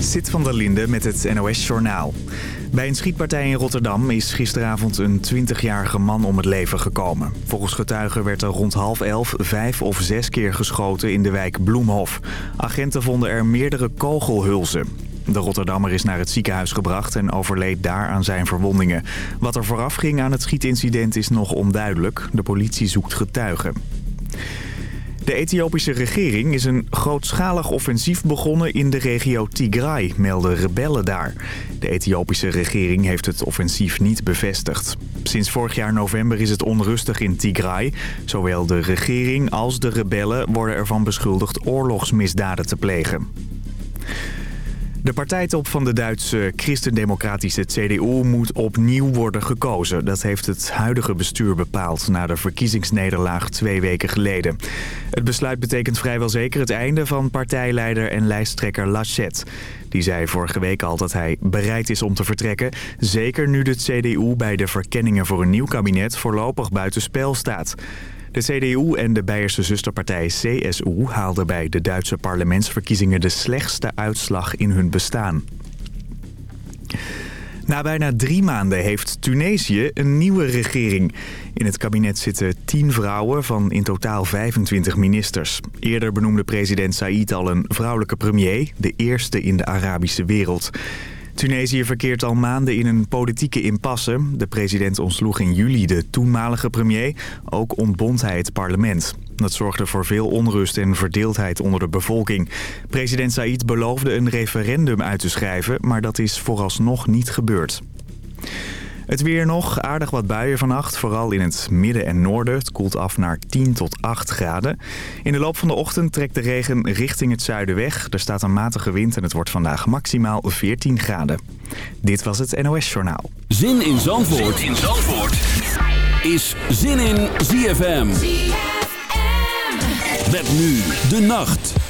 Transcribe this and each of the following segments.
Zit van der Linde met het NOS-journaal. Bij een schietpartij in Rotterdam is gisteravond een 20-jarige man om het leven gekomen. Volgens getuigen werd er rond half elf vijf of zes keer geschoten in de wijk Bloemhof. Agenten vonden er meerdere kogelhulzen. De Rotterdammer is naar het ziekenhuis gebracht en overleed daar aan zijn verwondingen. Wat er vooraf ging aan het schietincident is nog onduidelijk. De politie zoekt getuigen. De Ethiopische regering is een grootschalig offensief begonnen in de regio Tigray, melden rebellen daar. De Ethiopische regering heeft het offensief niet bevestigd. Sinds vorig jaar november is het onrustig in Tigray. Zowel de regering als de rebellen worden ervan beschuldigd oorlogsmisdaden te plegen. De partijtop van de Duitse christendemocratische CDU moet opnieuw worden gekozen. Dat heeft het huidige bestuur bepaald na de verkiezingsnederlaag twee weken geleden. Het besluit betekent vrijwel zeker het einde van partijleider en lijsttrekker Laschet. Die zei vorige week al dat hij bereid is om te vertrekken. Zeker nu de CDU bij de verkenningen voor een nieuw kabinet voorlopig buitenspel staat. De CDU en de Beierse zusterpartij CSU haalden bij de Duitse parlementsverkiezingen de slechtste uitslag in hun bestaan. Na bijna drie maanden heeft Tunesië een nieuwe regering. In het kabinet zitten tien vrouwen van in totaal 25 ministers. Eerder benoemde president Said al een vrouwelijke premier, de eerste in de Arabische wereld. Tunesië verkeert al maanden in een politieke impasse. De president ontsloeg in juli de toenmalige premier. Ook ontbond hij het parlement. Dat zorgde voor veel onrust en verdeeldheid onder de bevolking. President Said beloofde een referendum uit te schrijven, maar dat is vooralsnog niet gebeurd. Het weer nog, aardig wat buien vannacht, vooral in het midden en noorden. Het koelt af naar 10 tot 8 graden. In de loop van de ochtend trekt de regen richting het zuiden weg. Er staat een matige wind en het wordt vandaag maximaal 14 graden. Dit was het NOS Journaal. Zin in Zandvoort, zin in Zandvoort. is Zin in ZFM. ZFM. Met nu de nacht.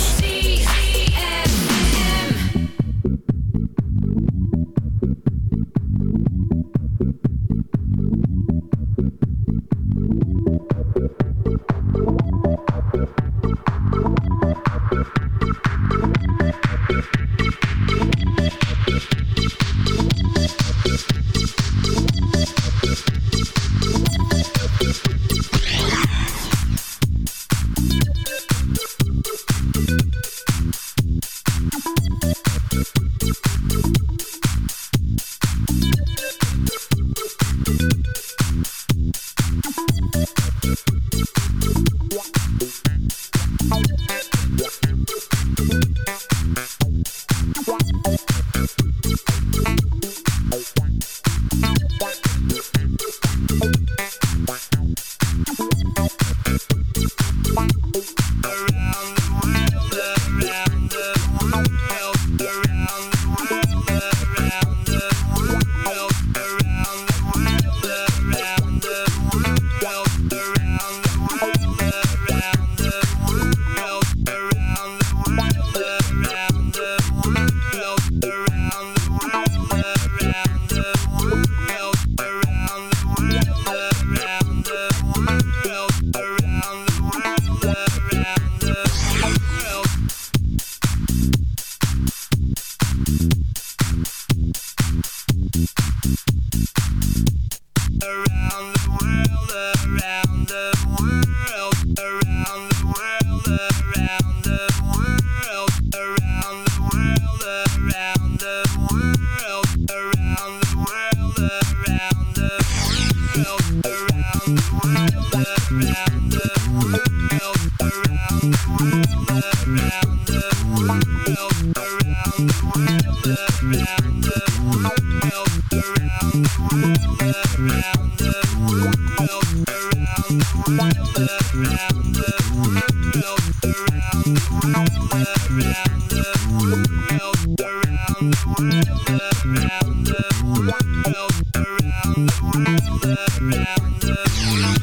around the, around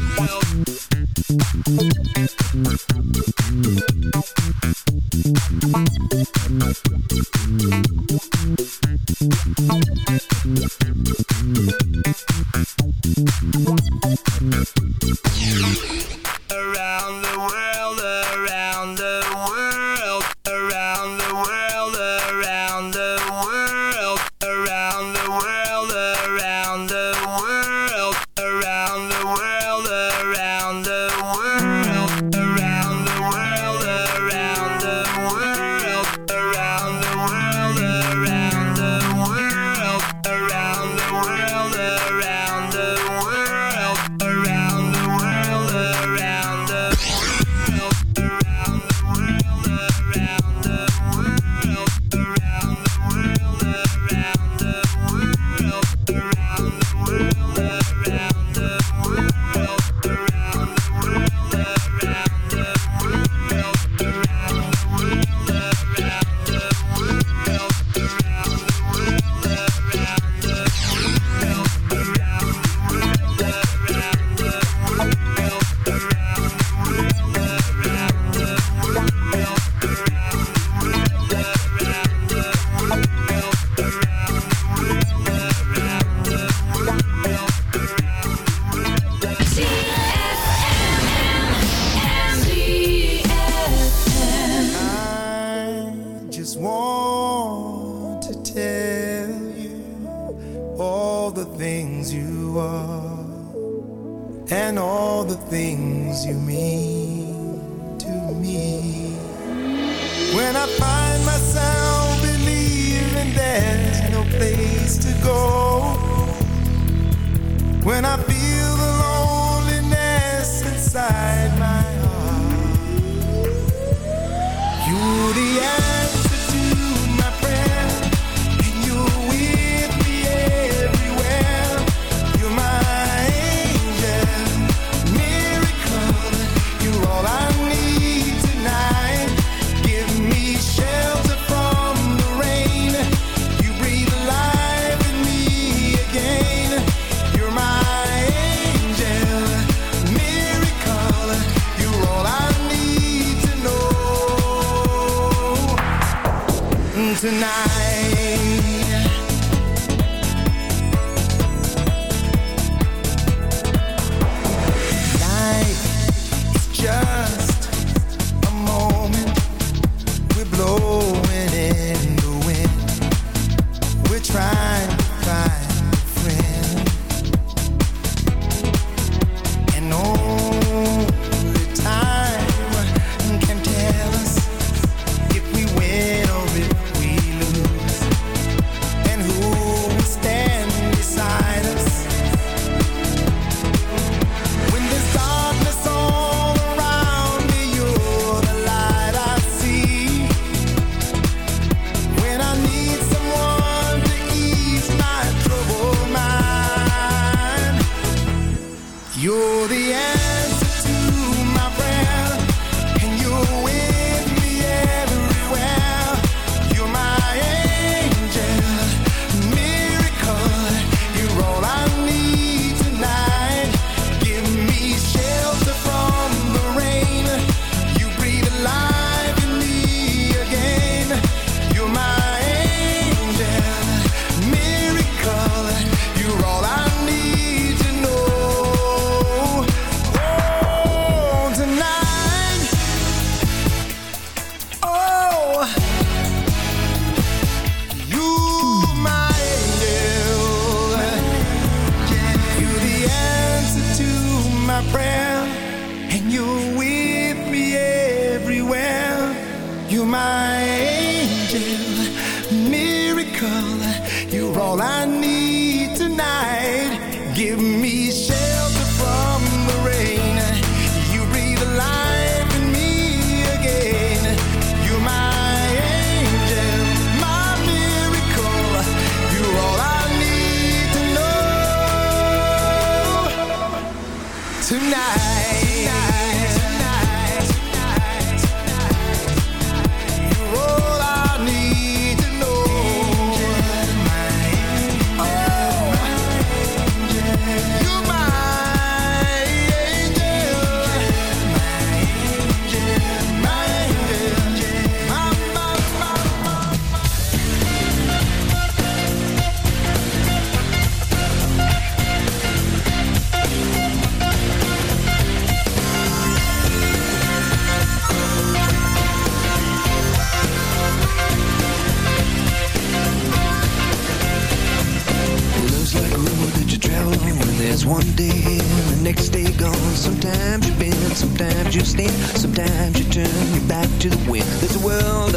When I find myself believing there's no place to go. When I feel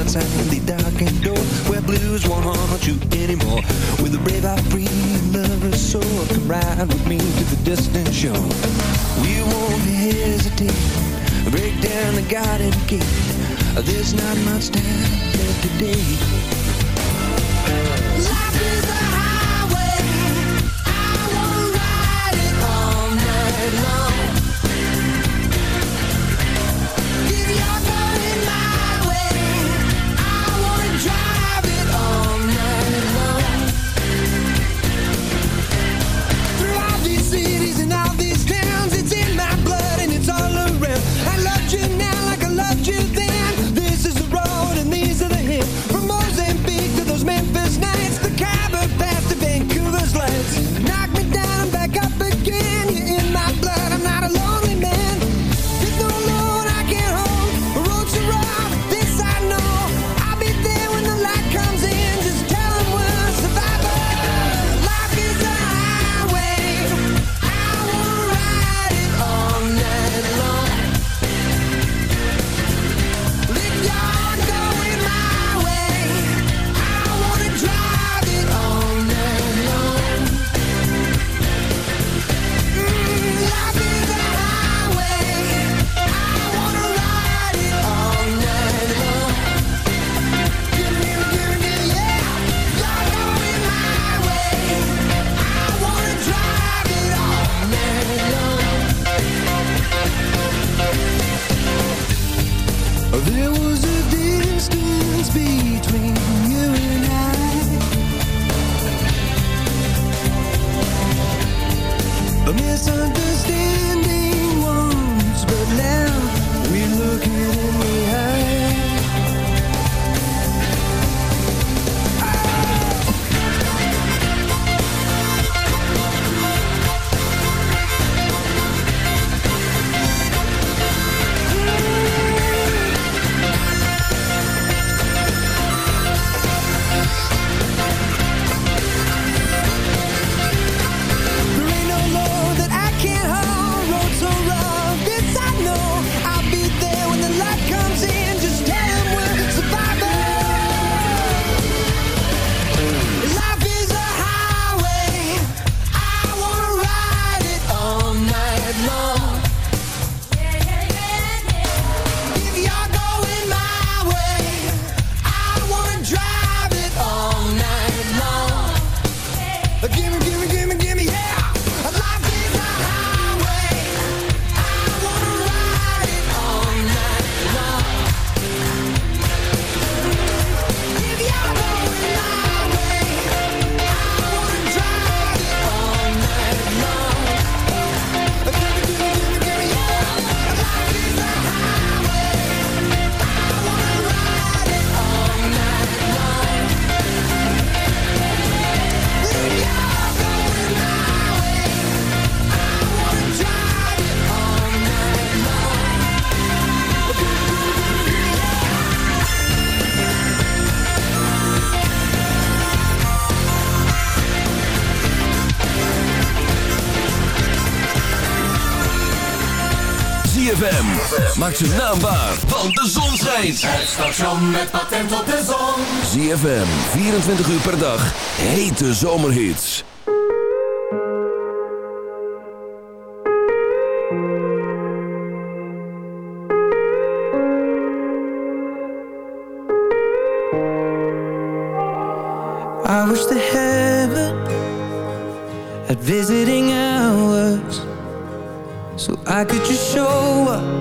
outside the darkened door where blues won't haunt you anymore. With a brave heart free lover's soul, come ride with me to the distant shore. We won't hesitate, break down the garden gate. There's not much time left today. misunderstanding once, but now we look it in the eye. Maak ze naambaar, want de zon schijnt. Het station met patent op de zon. ZFM, 24 uur per dag. Hete zomerhits. I wish the heaven had visiting hours So I could just show up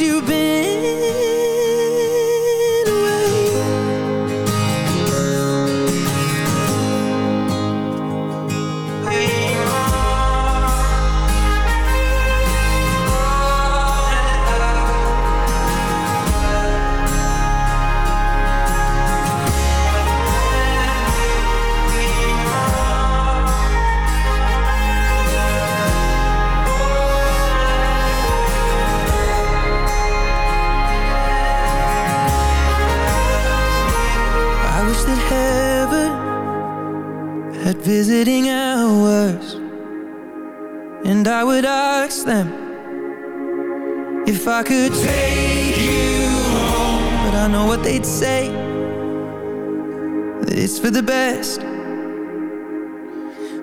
you've been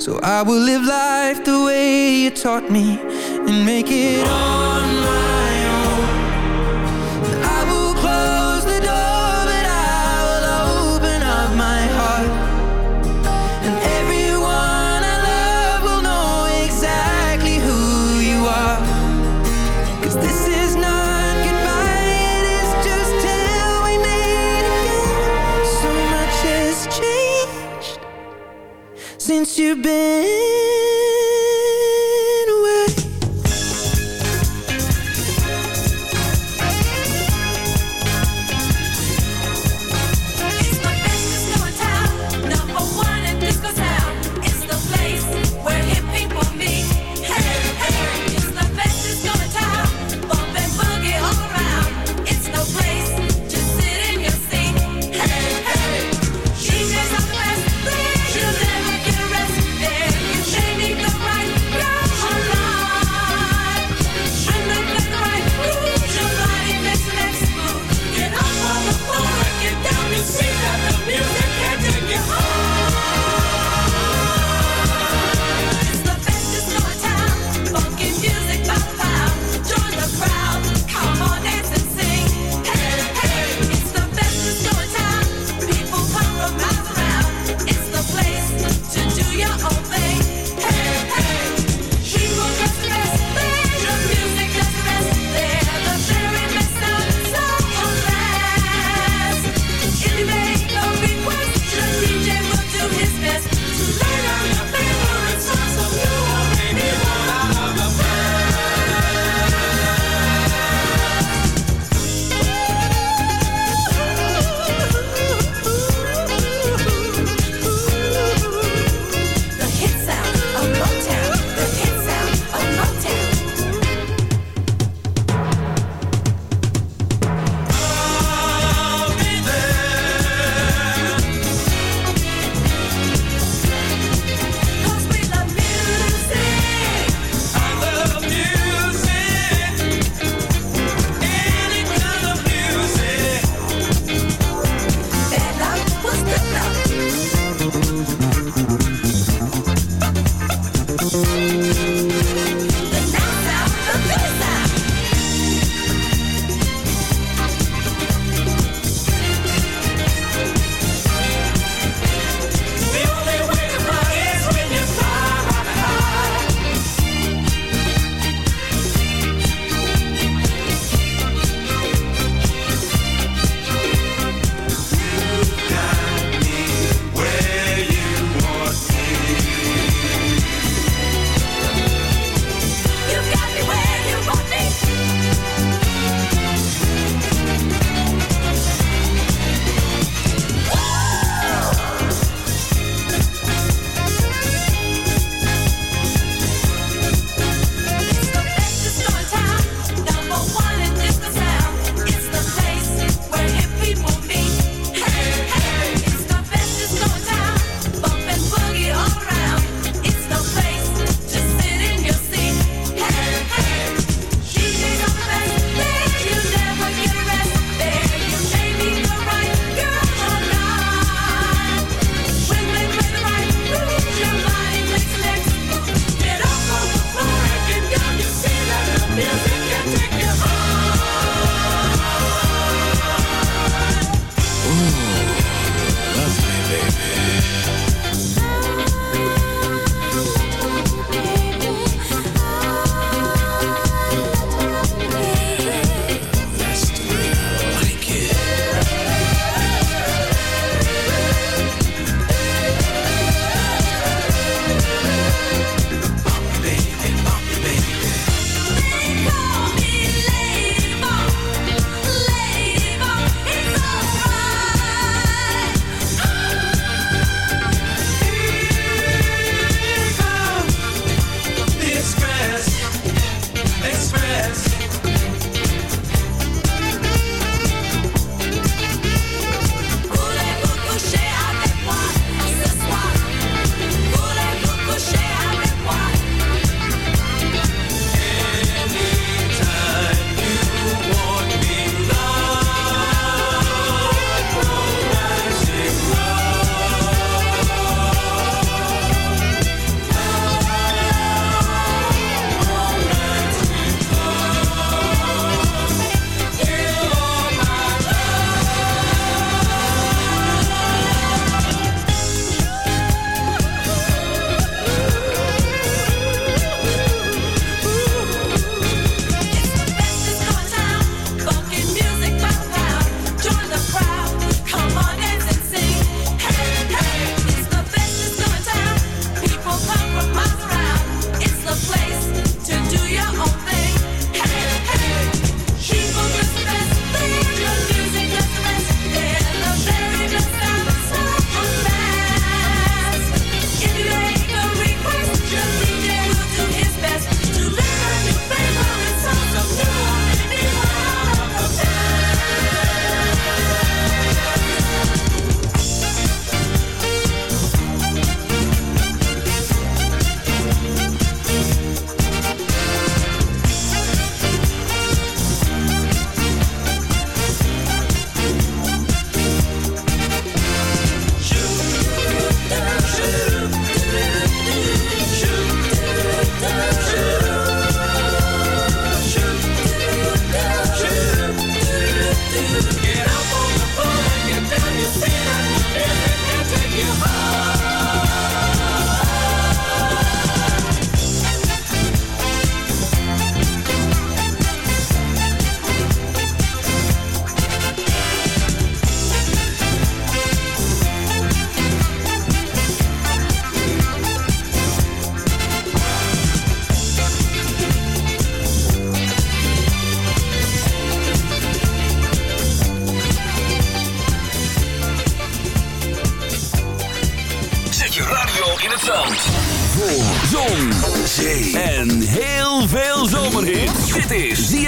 So I will live life the way you taught me And make it all been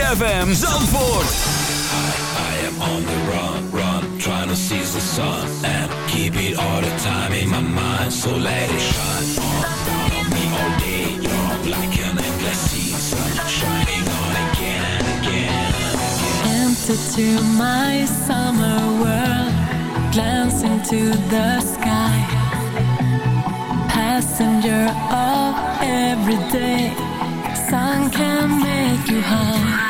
ZFM Zandvoort. I, I am on the run, run, trying to seize the sun and keep it all the time in my mind. So let it shine on, on me all day long, like an endless season, shining on again and again. Enter to my summer world, glance into the sky. Passenger of every day, sun can make you high.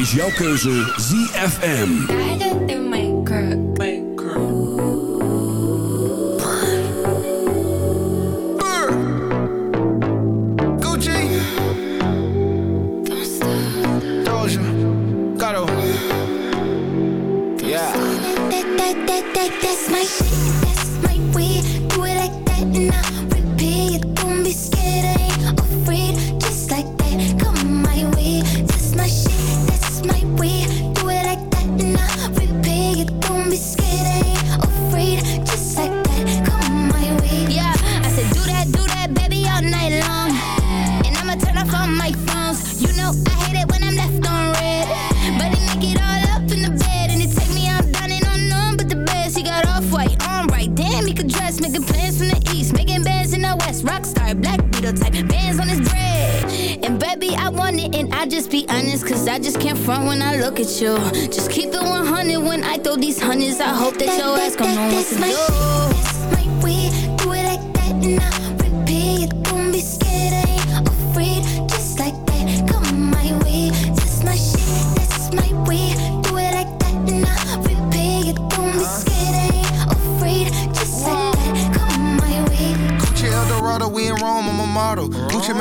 Is jouw keuze ZFM. Plans from the east. Making bands in the west. Rockstar, black beetle type. Bands on his bread. And baby, I want it. And I just be honest. Cause I just can't front when I look at you. Just keep it 100 when I throw these hundreds. I hope that, your ass gon' know what to do.